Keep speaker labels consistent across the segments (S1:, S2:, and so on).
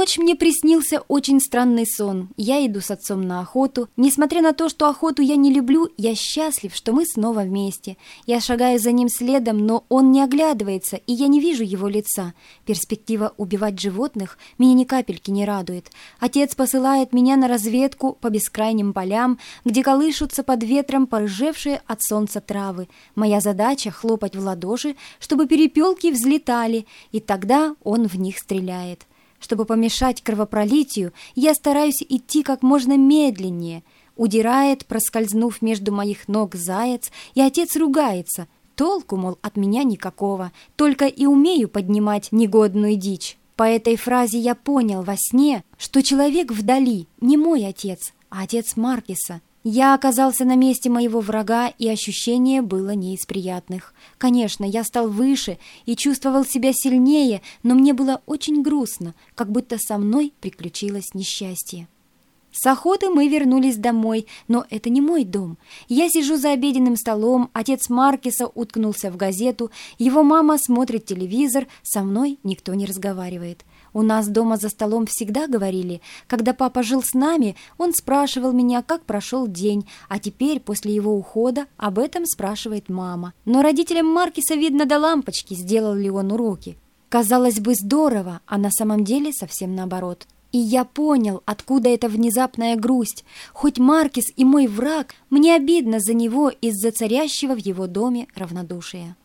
S1: ночь мне приснился очень странный сон. Я иду с отцом на охоту. Несмотря на то, что охоту я не люблю, я счастлив, что мы снова вместе. Я шагаю за ним следом, но он не оглядывается, и я не вижу его лица. Перспектива убивать животных меня ни капельки не радует. Отец посылает меня на разведку по бескрайним полям, где колышутся под ветром порыжевшие от солнца травы. Моя задача — хлопать в ладоши, чтобы перепелки взлетали, и тогда он в них стреляет. Чтобы помешать кровопролитию, я стараюсь идти как можно медленнее. Удирает, проскользнув между моих ног заяц, и отец ругается. Толку, мол, от меня никакого, только и умею поднимать негодную дичь. По этой фразе я понял во сне, что человек вдали не мой отец, а отец Маркиса — я оказался на месте моего врага, и ощущение было не из приятных. Конечно, я стал выше и чувствовал себя сильнее, но мне было очень грустно, как будто со мной приключилось несчастье. С охоты мы вернулись домой, но это не мой дом. Я сижу за обеденным столом, отец Маркиса уткнулся в газету, его мама смотрит телевизор, со мной никто не разговаривает. У нас дома за столом всегда говорили, когда папа жил с нами, он спрашивал меня, как прошел день, а теперь, после его ухода, об этом спрашивает мама. Но родителям Маркиса видно до лампочки, сделал ли он уроки. Казалось бы, здорово, а на самом деле совсем наоборот. И я понял, откуда эта внезапная грусть. Хоть Маркис и мой враг, мне обидно за него из-за царящего в его доме равнодушия.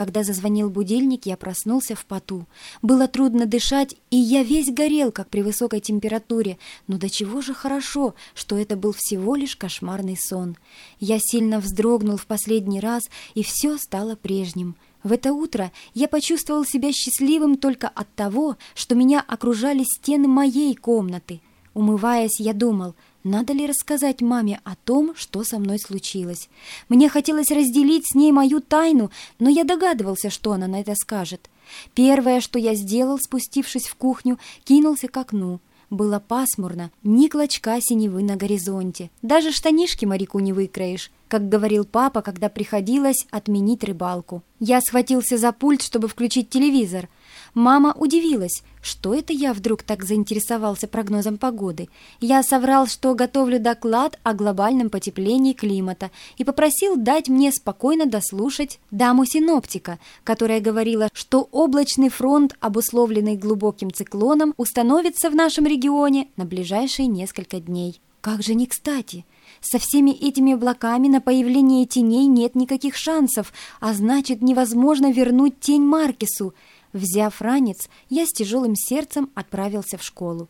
S1: Когда зазвонил будильник, я проснулся в поту. Было трудно дышать, и я весь горел, как при высокой температуре. Но до чего же хорошо, что это был всего лишь кошмарный сон. Я сильно вздрогнул в последний раз, и все стало прежним. В это утро я почувствовал себя счастливым только от того, что меня окружали стены моей комнаты. Умываясь, я думал — надо ли рассказать маме о том, что со мной случилось? Мне хотелось разделить с ней мою тайну, но я догадывался, что она на это скажет. Первое, что я сделал, спустившись в кухню, кинулся к окну. Было пасмурно, ни клочка синевы на горизонте. Даже штанишки моряку не выкроишь, как говорил папа, когда приходилось отменить рыбалку. Я схватился за пульт, чтобы включить телевизор — Мама удивилась, что это я вдруг так заинтересовался прогнозом погоды. Я соврал, что готовлю доклад о глобальном потеплении климата и попросил дать мне спокойно дослушать даму-синоптика, которая говорила, что облачный фронт, обусловленный глубоким циклоном, установится в нашем регионе на ближайшие несколько дней. Как же не кстати! Со всеми этими облаками на появление теней нет никаких шансов, а значит, невозможно вернуть тень Маркису — Взяв ранец, я с тяжелым сердцем отправился в школу.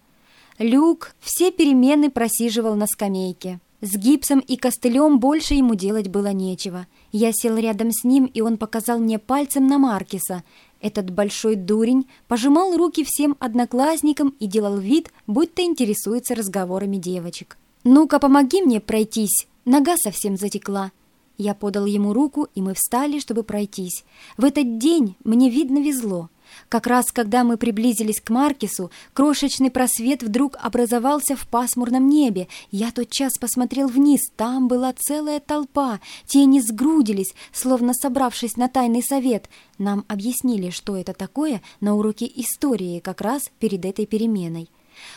S1: Люк все перемены просиживал на скамейке. С гипсом и костылем больше ему делать было нечего. Я сел рядом с ним, и он показал мне пальцем на Маркиса. Этот большой дурень пожимал руки всем одноклассникам и делал вид, будто интересуется разговорами девочек. «Ну-ка, помоги мне пройтись, нога совсем затекла». Я подал ему руку, и мы встали, чтобы пройтись. В этот день мне, видно, везло. Как раз когда мы приблизились к Маркису, крошечный просвет вдруг образовался в пасмурном небе. Я тотчас посмотрел вниз, там была целая толпа, тени сгрудились, словно собравшись на тайный совет. Нам объяснили, что это такое, на уроке истории, как раз перед этой переменой.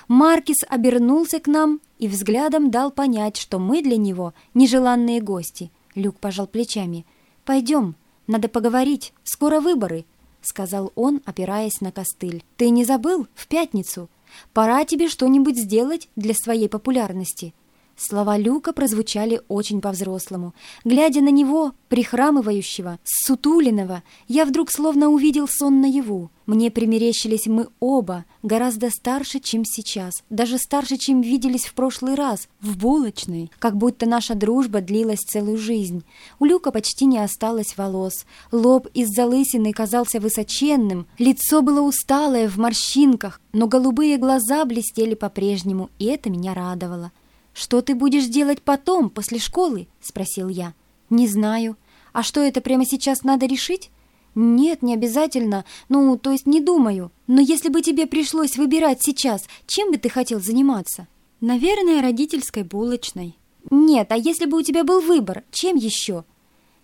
S1: Маркис обернулся к нам и взглядом дал понять, что мы для него нежеланные гости — Люк пожал плечами. «Пойдем, надо поговорить, скоро выборы», — сказал он, опираясь на костыль. «Ты не забыл? В пятницу. Пора тебе что-нибудь сделать для своей популярности». Слова Люка прозвучали очень по-взрослому. Глядя на него, прихрамывающего, сутулиного, я вдруг словно увидел сон наяву. Мне примерещились мы оба, гораздо старше, чем сейчас, даже старше, чем виделись в прошлый раз, в булочной, как будто наша дружба длилась целую жизнь. У Люка почти не осталось волос, лоб из залысины казался высоченным, лицо было усталое в морщинках, но голубые глаза блестели по-прежнему, и это меня радовало. «Что ты будешь делать потом, после школы?» — спросил я. «Не знаю. А что, это прямо сейчас надо решить?» «Нет, не обязательно. Ну, то есть не думаю. Но если бы тебе пришлось выбирать сейчас, чем бы ты хотел заниматься?» «Наверное, родительской булочной». «Нет, а если бы у тебя был выбор, чем еще?»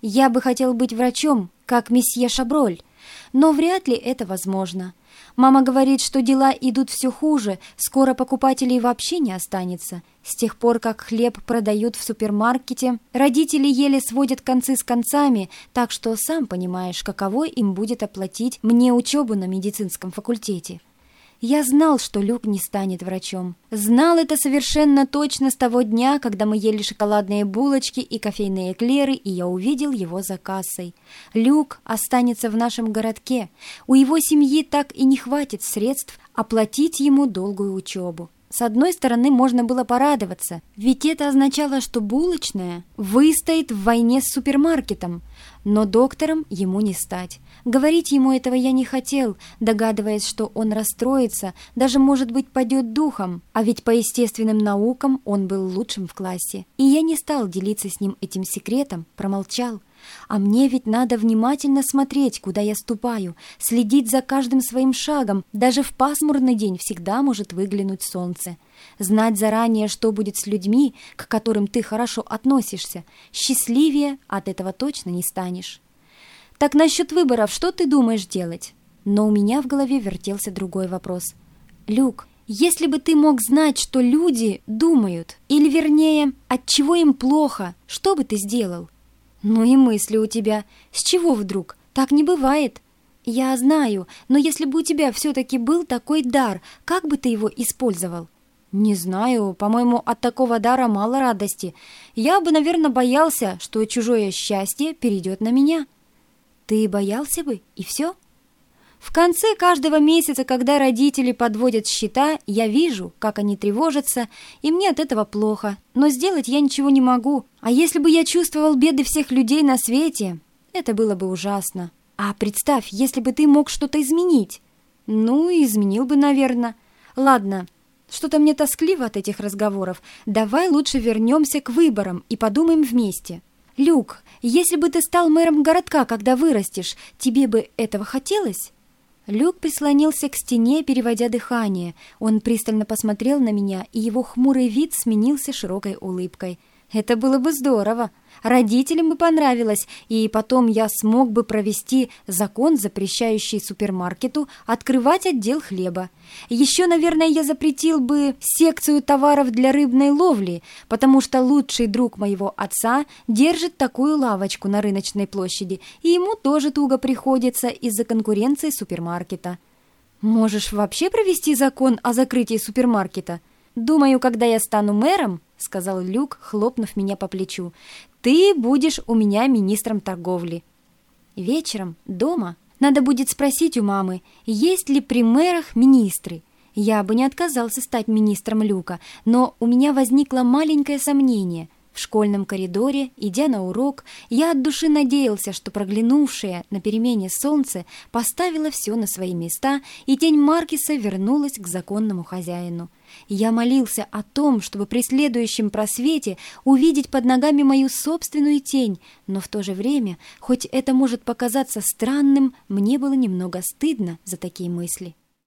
S1: «Я бы хотел быть врачом, как месье Шаброль. Но вряд ли это возможно. Мама говорит, что дела идут все хуже, скоро покупателей вообще не останется. С тех пор, как хлеб продают в супермаркете, родители еле сводят концы с концами, так что сам понимаешь, каково им будет оплатить мне учебу на медицинском факультете. Я знал, что Люк не станет врачом. Знал это совершенно точно с того дня, когда мы ели шоколадные булочки и кофейные эклеры, и я увидел его за кассой. Люк останется в нашем городке. У его семьи так и не хватит средств оплатить ему долгую учебу. С одной стороны, можно было порадоваться, ведь это означало, что булочная выстоит в войне с супермаркетом, но доктором ему не стать. Говорить ему этого я не хотел, догадываясь, что он расстроится, даже, может быть, падет духом, а ведь по естественным наукам он был лучшим в классе. И я не стал делиться с ним этим секретом, промолчал. А мне ведь надо внимательно смотреть, куда я ступаю, следить за каждым своим шагом. Даже в пасмурный день всегда может выглянуть солнце. Знать заранее, что будет с людьми, к которым ты хорошо относишься, счастливее от этого точно не станешь. Так насчет выборов, что ты думаешь делать? Но у меня в голове вертелся другой вопрос. Люк, если бы ты мог знать, что люди думают, или вернее, от чего им плохо, что бы ты сделал? «Ну и мысли у тебя. С чего вдруг? Так не бывает». «Я знаю, но если бы у тебя все-таки был такой дар, как бы ты его использовал?» «Не знаю. По-моему, от такого дара мало радости. Я бы, наверное, боялся, что чужое счастье перейдет на меня». «Ты боялся бы, и все?» В конце каждого месяца, когда родители подводят счета, я вижу, как они тревожатся, и мне от этого плохо. Но сделать я ничего не могу. А если бы я чувствовал беды всех людей на свете, это было бы ужасно. А представь, если бы ты мог что-то изменить. Ну, изменил бы, наверное. Ладно, что-то мне тоскливо от этих разговоров. Давай лучше вернемся к выборам и подумаем вместе. Люк, если бы ты стал мэром городка, когда вырастешь, тебе бы этого хотелось? Люк прислонился к стене, переводя дыхание. Он пристально посмотрел на меня, и его хмурый вид сменился широкой улыбкой. Это было бы здорово. Родителям бы понравилось, и потом я смог бы провести закон, запрещающий супермаркету открывать отдел хлеба. Еще, наверное, я запретил бы секцию товаров для рыбной ловли, потому что лучший друг моего отца держит такую лавочку на рыночной площади, и ему тоже туго приходится из-за конкуренции супермаркета. Можешь вообще провести закон о закрытии супермаркета? Думаю, когда я стану мэром, — сказал Люк, хлопнув меня по плечу. «Ты будешь у меня министром торговли». Вечером, дома, надо будет спросить у мамы, есть ли при мэрах министры. Я бы не отказался стать министром Люка, но у меня возникло маленькое сомнение — в школьном коридоре, идя на урок, я от души надеялся, что проглянувшее на перемене солнце поставило все на свои места, и тень Маркиса вернулась к законному хозяину. Я молился о том, чтобы при следующем просвете увидеть под ногами мою собственную тень, но в то же время, хоть это может показаться странным, мне было немного стыдно за такие мысли.